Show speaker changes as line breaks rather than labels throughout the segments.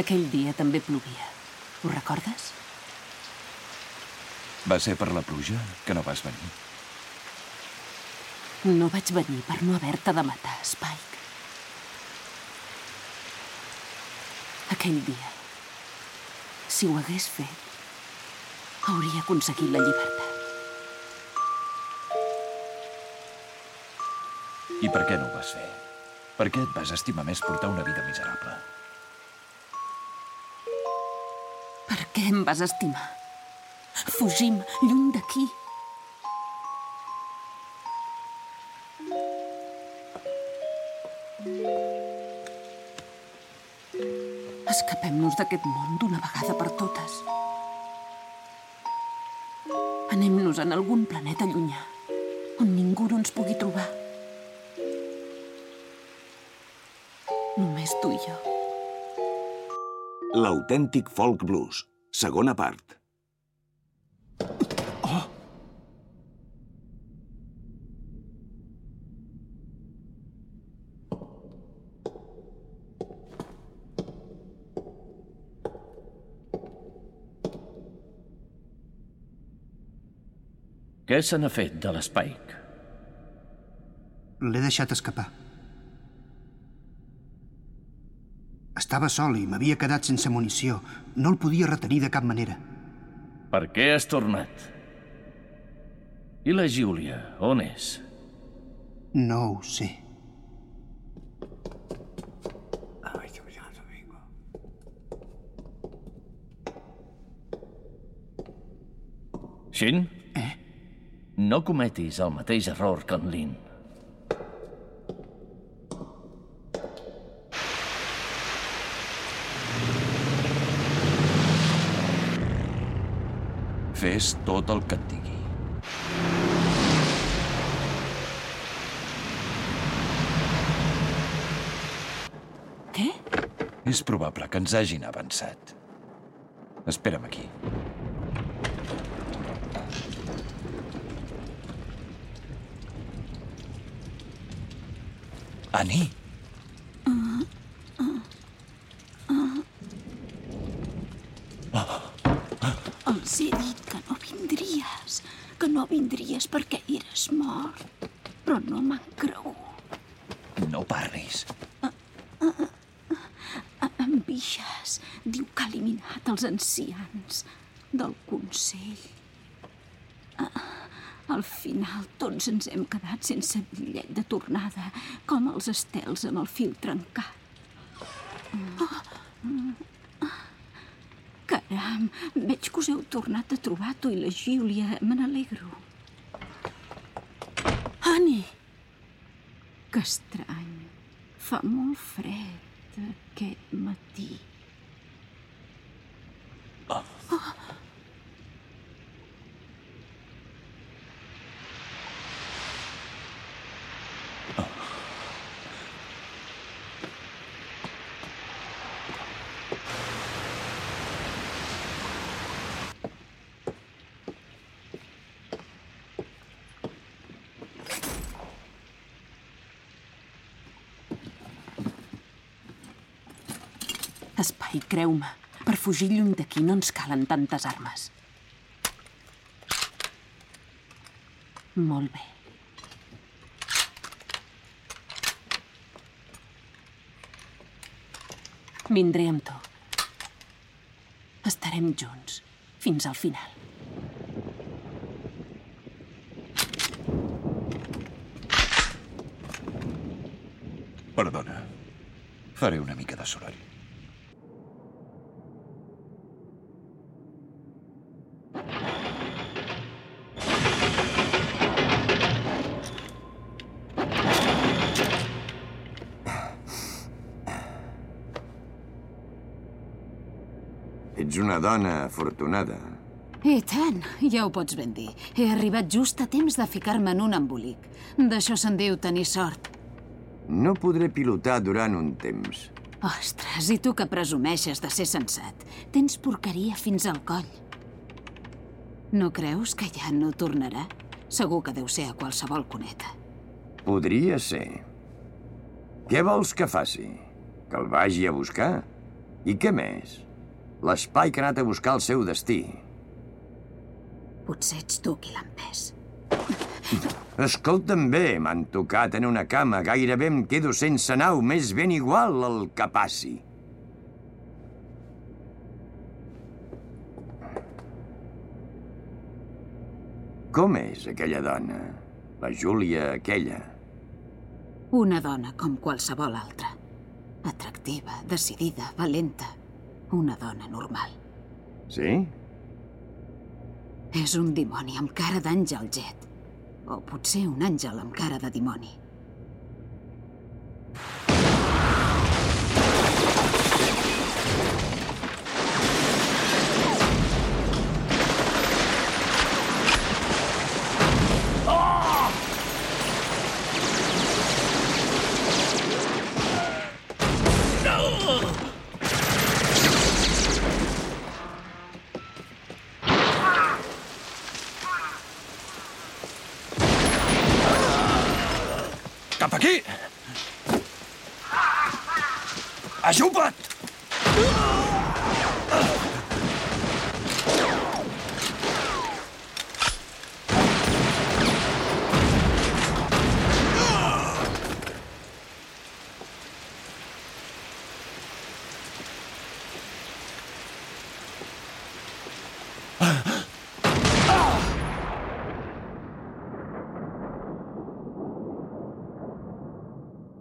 Aquell dia també plovia. Ho recordes?
Va ser per la pluja que no vas venir.
No vaig venir per no haver-te de matar, Spike. Aquell dia, si ho hagués fet, hauria aconseguit la llibertat.
I per què no ho vas fer? Per què et vas estimar més portar una vida miserable?
Què em vas estimar? Fugim, lluny d'aquí. Escapem-nos d'aquest món d'una vegada per totes. Anem-nos en algun planeta llunyà, on ningú no ens pugui trobar. Només tu i jo.
L'autèntic folk blues. Segona part.
Què se n'ha fet de l'Spike?
L'he deixat escapar. Estava sol i m'havia quedat sense munició. No el podia retenir de cap manera.
Per què has tornat? I la Júlia, on és?
No ho sé.
Shin? Eh? No cometis el mateix error que en Lin.
Fes tot el que et digui.
Què?
És probable que ens hagin avançat. Espera'm aquí. Annie,
Els he dit que no vindries, que no vindries perquè eres mort. Però no m'han cregut.
no parlis.
En Bixes diu que ha eliminat els ancians del Consell. Ah, Al final tots ens hem quedat sense bitllet de tornada, com els estels amb el fil trencat. Caram, veig que us heu tornat a trobar tu i la Júlia. Me n'alegro. Annie! Que estrany. Fa molt fred aquest matí. Espai, creu-me. Per fugir lluny d'aquí no ens calen tantes armes. Molt bé. Vindré amb tu. Estarem junts fins al final.
Perdona. Faré una mica de soroll.
Una dona afortunada.
I tant, ja ho pots ben dir. He arribat just a temps de ficar-me en un embolic. D'això se'n diu tenir sort.
No podré pilotar durant un temps.
Ostres, i tu que presumeixes de ser sensat. Tens porqueria fins al coll. No creus que ja no tornarà? Segur que deu ser a qualsevol cuneta.
Podria ser. Què vols que faci? Que el vagi a buscar? I què més? L'espai que ha anat a buscar el seu destí.
Potser ets tu qui l'ha empès.
Escolta'm bé, m'han tocat en una cama. Gairebé em quedo sense nau, més ben igual el que passi. Com és aquella dona? La Júlia aquella.
Una dona com qualsevol altra. Atractiva, decidida, valenta. Una dona normal.
Sí?
És un dimoni amb cara d'àngel jet. O potser un àngel amb cara de dimoni.
Cap aquí! Ajupa't!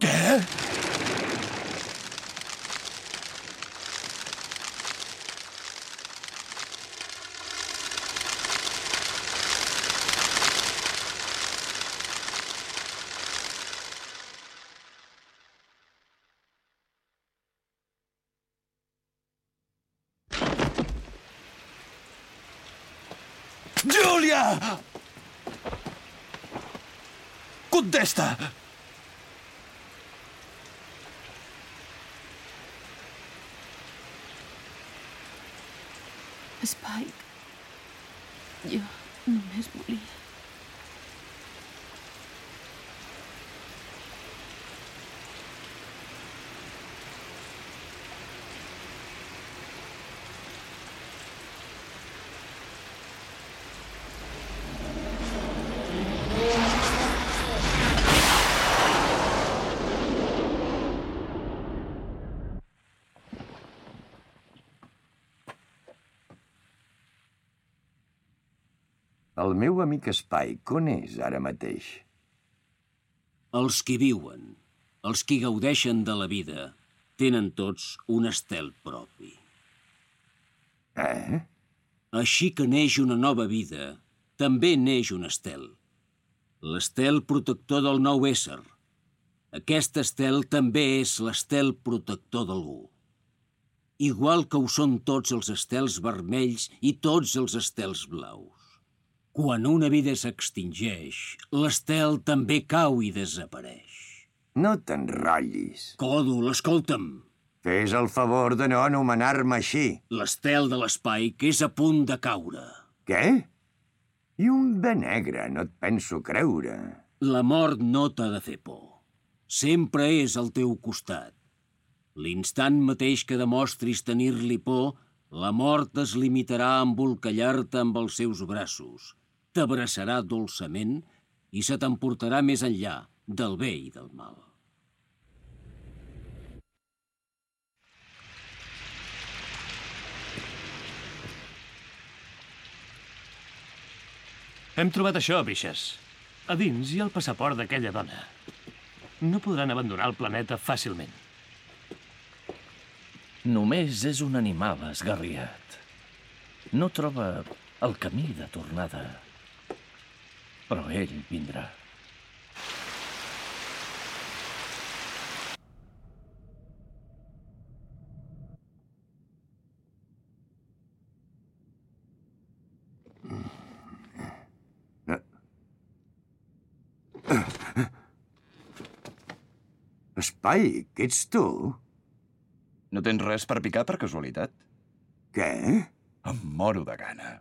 Què? Júlia! Contesta!
Spike, jo només volia...
El meu amic Spike, on és ara mateix?
Els qui viuen, els qui gaudeixen de la vida, tenen tots un estel propi.
Eh?
Així que neix una nova vida, també neix un estel. L'estel protector del nou ésser. Aquest estel també és l'estel protector d'algú. Igual que ho són tots els estels vermells i tots els estels blaus. Quan una vida s'extingeix, l'estel també cau i desapareix.
No t'enrotllis.
Còdol, escolta'm.
Fes el favor de no anomenar-me així.
L'estel de l'espai que és a punt de caure.
Què? I un bé negre, no et penso creure.
La mort no t'ha de fer por. Sempre és al teu costat. L'instant mateix que demostris tenir-li por, la mort es limitarà a embolcallar-te amb els seus braços, t'abraçarà dolçament i se t'emportarà més enllà del bé i del mal.
Hem trobat això, Bixes. A dins hi ha el passaport d'aquella dona. No podran abandonar el planeta fàcilment. Només és un animal esgarriat. No troba el camí de tornada. Però ell vindrà.
Spike, ets tu?
No tens res per picar per casualitat?
Què?
Em moro de gana.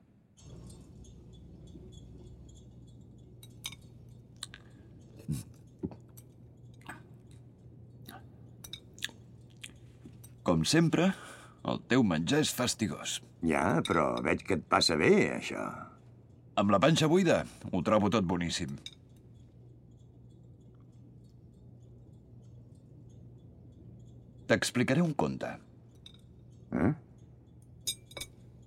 Com sempre, El teu menjar és fastigós.
Ja, però veig que et passa bé, això.
Amb la panxa buida, ho trobo tot boníssim. T'explicaré un conte.
Eh?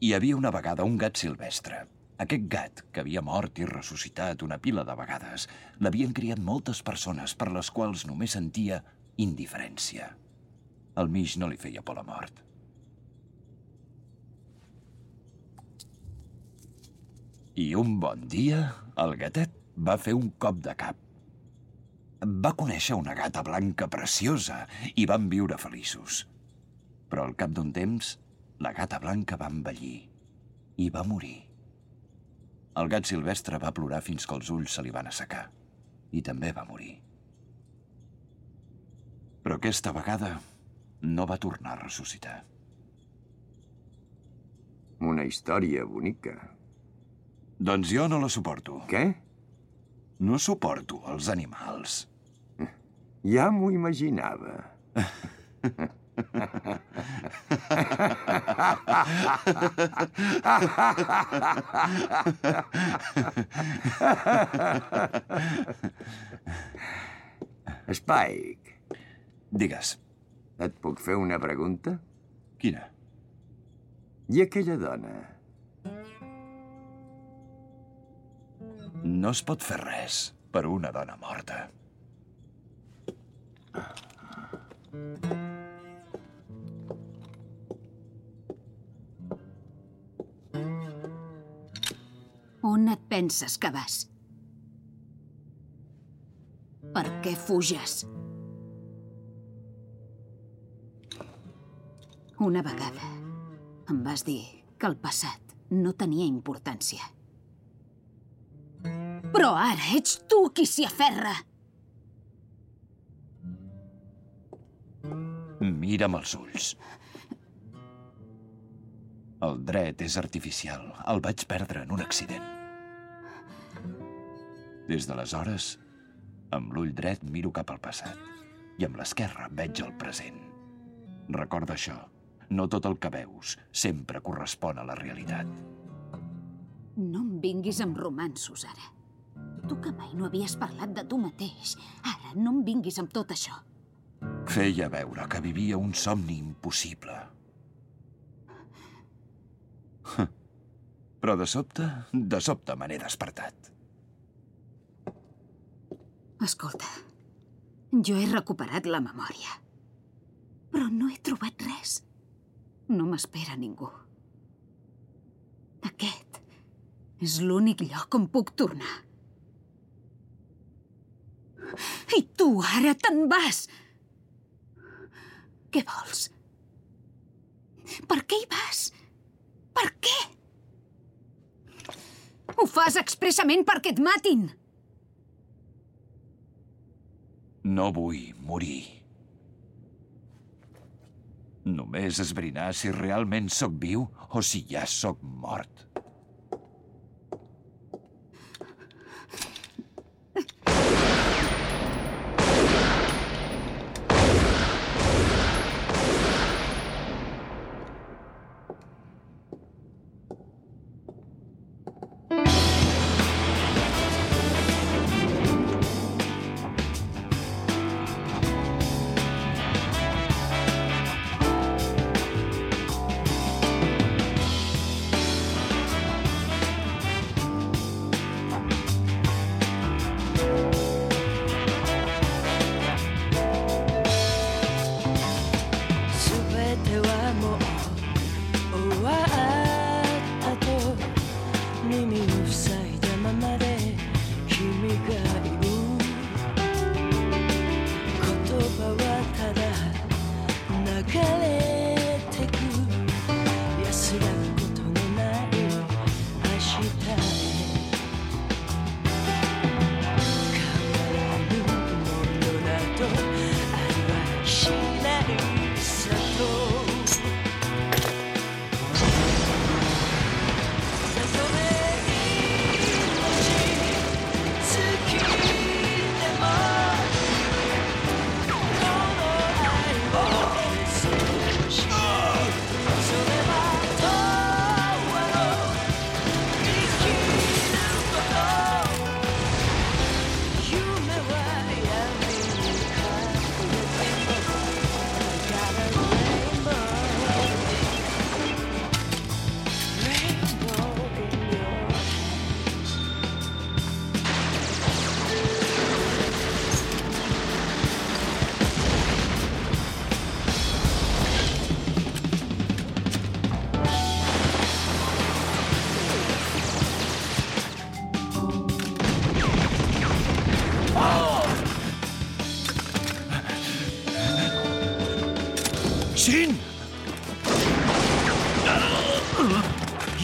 Hi havia una vegada un gat silvestre. Aquest gat, que havia mort i ressuscitat una pila de vegades, l'havien criat moltes persones per les quals només sentia indiferència. Al mig no li feia por la mort. I un bon dia, el gatet va fer un cop de cap. Va conèixer una gata blanca preciosa i van viure feliços. Però al cap d'un temps, la gata blanca va envellir i va morir. El gat silvestre va plorar fins que els ulls se li van assecar i també va morir. Però aquesta vegada no va tornar a ressuscitar.
Una història bonica.
Doncs jo no la suporto.
Què?
No suporto els animals.
Ja m'ho imaginava. Spike,
Digues,
et puc fer una pregunta?
quina?
I aquella dona?
No es pot fer res per una dona morta.
On et penses que vas? Per què fuges? Una vegada em vas dir que el passat no tenia importància. Però ara ets tu qui s'hi aferra.
Mira'm els ulls. El dret és artificial. El vaig perdre en un accident. Des d'aleshores, amb l'ull dret miro cap al passat i amb l'esquerra veig el present. Recorda això. No tot el que veus sempre correspon a la realitat.
No em vinguis amb romansos, ara. Tu que mai no havies parlat de tu mateix. Ara no em vinguis amb tot això.
Feia veure que vivia un somni impossible. Però de sobte, de sobte me n'he despertat.
Escolta, jo he recuperat la memòria. Però no he trobat res. No m'espera ningú. Aquest és l'únic lloc on puc tornar. I tu ara te'n vas! Què vols? Per què hi vas? Per què? Ho fas expressament perquè et matin!
No vull morir. Només esbrinar si realment sóc viu o si ja sóc mort. Xin!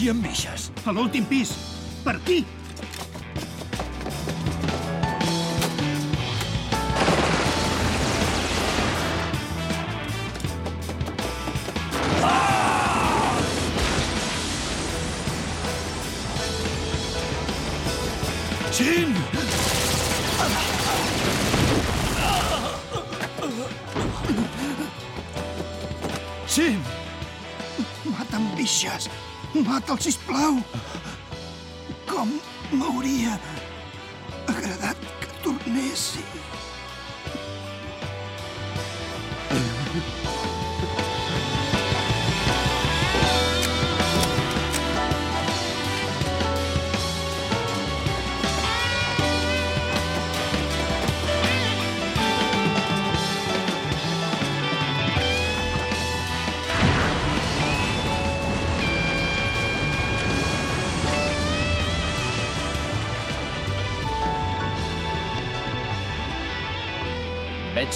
I en Bixes?
A l'últim pis. Per aquí. Mata'l, sisplau. Com m'hauria agradat que tornessi.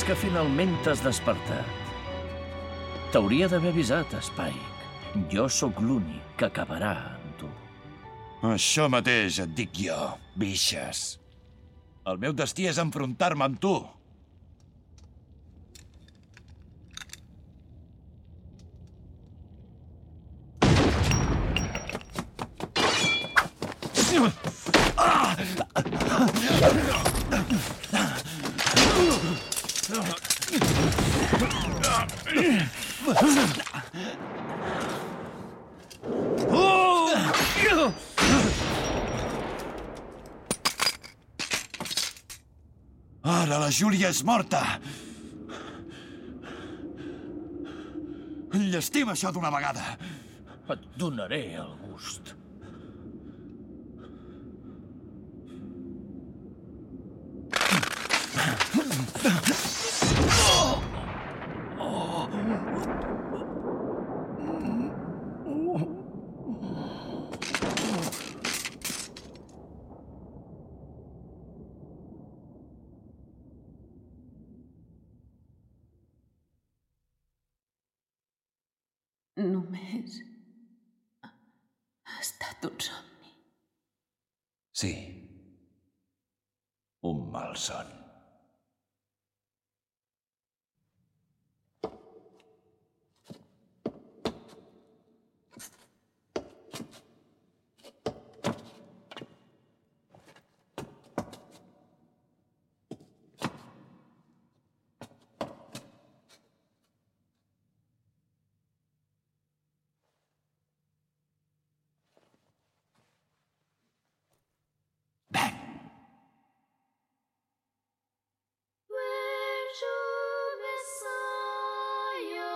Que finalment t'has despertat. T'hauria d'haver avisat, Spike. Jo sóc l'únic que acabarà amb tu.
Això mateix et dic jo, Bixes. El meu destí és enfrontar-me amb tu. Ara la Júlia és morta. Llestima això d'una vegada.
Et donaré el gust.
Només ha estat un somni.
Sí. Un
fire.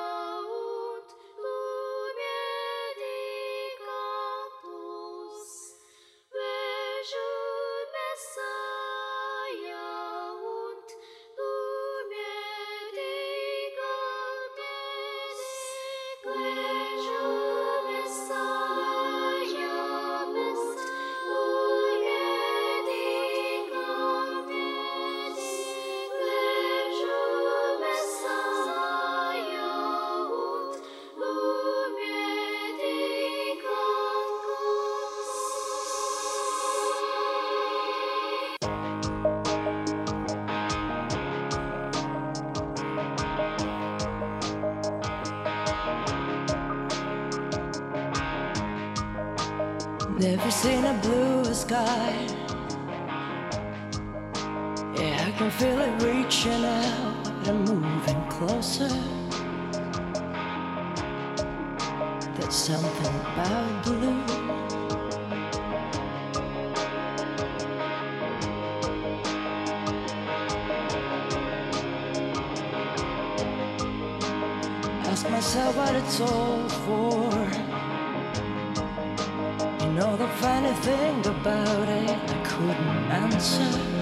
Myself what it's all for. You know the funny thing about it, I couldn't answer.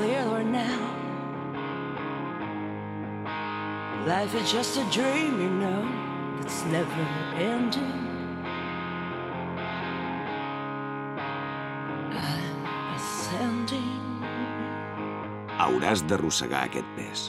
clearer now. Life is just a dream, you know, that's never ending. I'm ascending.
Hauràs d'arrossegar aquest pes.